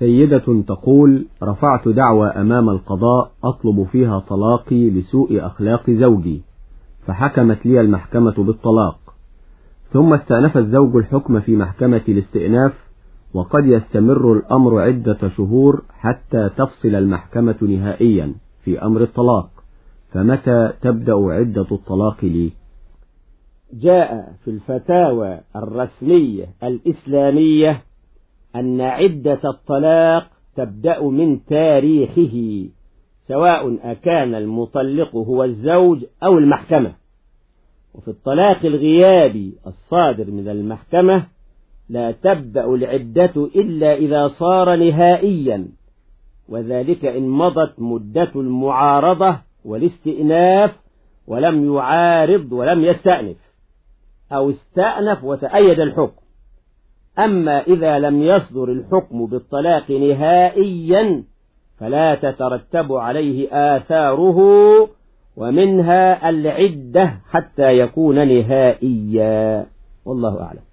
سيدة تقول رفعت دعوى أمام القضاء أطلب فيها طلاقي لسوء أخلاق زوجي. فحكمت لي المحكمة بالطلاق. ثم استأنف الزوج الحكم في محكمة الاستئناف وقد يستمر الأمر عدة شهور حتى تفصل المحكمة نهائيا في أمر الطلاق. فمتى تبدأ عدة الطلاق لي؟ جاء في الفتاوى الرسمية الإسلامية أن عدة الطلاق تبدأ من تاريخه سواء أكان المطلق هو الزوج أو المحكمة. وفي الطلاق الغيابي الصادر من المحكمة لا تبدأ العدة إلا إذا صار نهائيا وذلك إن مضت مدة المعارضة والاستئناف ولم يعارض ولم يستأنف أو استأنف وتأيد الحكم. أما إذا لم يصدر الحكم بالطلاق نهائيا فلا تترتب عليه آثاره ومنها العدة حتى يكون نهائيا. والله أعلم.